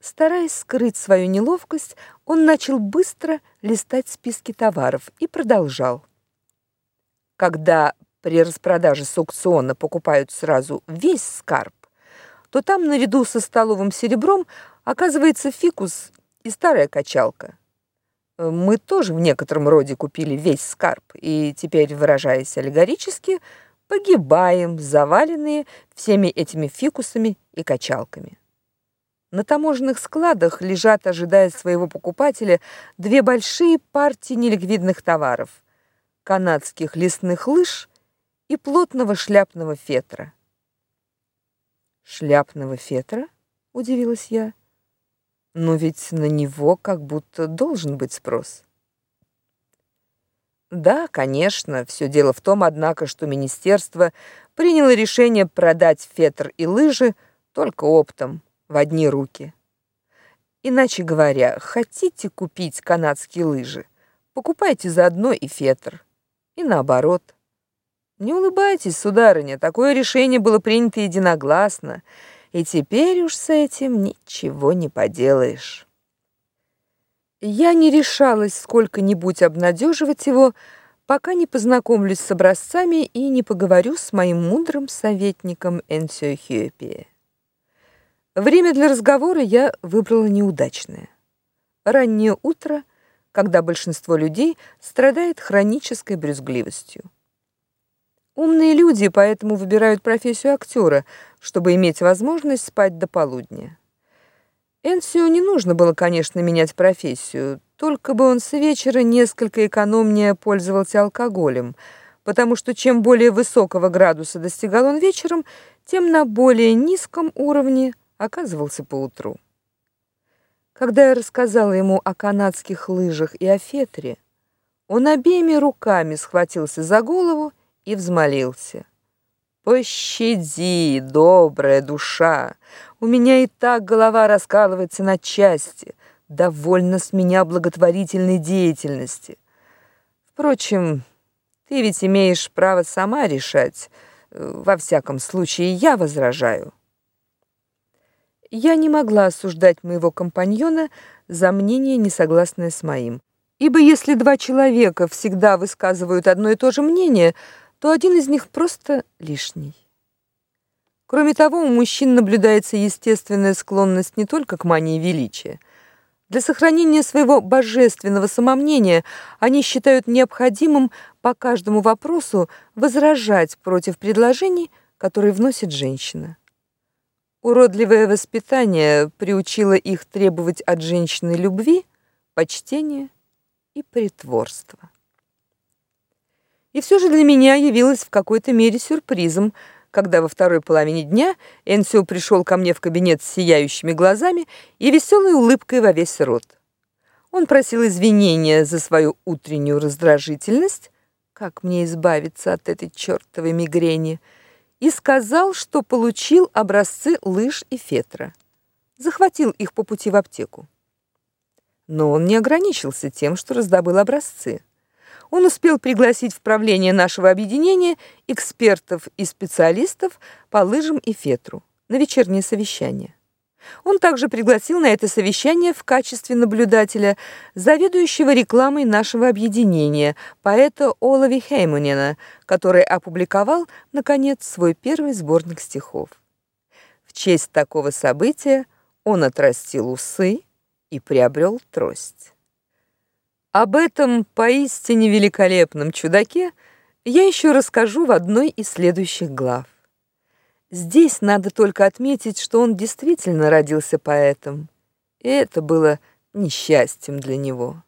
Стараясь скрыть свою неловкость, он начал быстро листать списки товаров и продолжал. Когда при распродаже с аукциона покупают сразу весь скарб, то там наряду со столовым серебром оказывается фикус и старая качалка. Мы тоже в некотором роде купили весь скарб, и теперь, выражаясь аллегорически, погибаем, заваленные всеми этими фикусами и качалками. На таможенных складах лежат, ожидая своего покупателя, две большие партии неликвидных товаров: канадских лесных лыж и плотного шляпного фетра. Шляпного фетра? удивилась я. Но ведь на него как будто должен быть спрос. Да, конечно, все дело в том, однако, что министерство приняло решение продать фетр и лыжи только оптом в одни руки. Иначе говоря, хотите купить канадские лыжи, покупайте заодно и фетр. И наоборот. Не улыбайтесь, сударыня, такое решение было принято единогласно, и теперь уж с этим ничего не поделаешь. Я не решалась сколько-нибудь обнадеживать его, пока не познакомлюсь с образцами и не поговорю с моим мудрым советником Энсио Хьюпи. Время для разговора я выбрала неудачное. Раннее утро, когда большинство людей страдает хронической брюзгливостью. Умные люди поэтому выбирают профессию актера, чтобы иметь возможность спать до полудня. Энсио не нужно было, конечно, менять профессию, только бы он с вечера несколько экономнее пользовался алкоголем, потому что чем более высокого градуса достигал он вечером, тем на более низком уровне оказывался поутру. Когда я рассказала ему о канадских лыжах и о фетре, он обеими руками схватился за голову и взмолился. «Пощади, добрая душа! У меня и так голова раскалывается на части. Довольно с меня благотворительной деятельности. Впрочем, ты ведь имеешь право сама решать. Во всяком случае, я возражаю». Я не могла осуждать моего компаньона за мнение, несогласное с моим. Ибо если два человека всегда высказывают одно и то же мнение, то один из них просто лишний. Кроме того, у мужчин наблюдается естественная склонность не только к мании величия. Для сохранения своего божественного самомнения они считают необходимым по каждому вопросу возражать против предложений, которые вносит женщина. Уродливое воспитание приучило их требовать от женщины любви, почтения и притворства. И все же для меня явилось в какой-то мере сюрпризом, когда во второй половине дня Энсио пришел ко мне в кабинет с сияющими глазами и веселой улыбкой во весь рот. Он просил извинения за свою утреннюю раздражительность, как мне избавиться от этой чертовой мигрени – и сказал, что получил образцы лыж и фетра. Захватил их по пути в аптеку. Но он не ограничился тем, что раздобыл образцы. Он успел пригласить в правление нашего объединения экспертов и специалистов по лыжам и фетру на вечернее совещание. Он также пригласил на это совещание в качестве наблюдателя заведующего рекламой нашего объединения, поэта Олови Хеймунена, который опубликовал наконец свой первый сборник стихов. В честь такого события он отрастил усы и приобрел трость. Об этом поистине великолепном чудаке я еще расскажу в одной из следующих глав. Здесь надо только отметить, что он действительно родился поэтом, и это было несчастьем для него.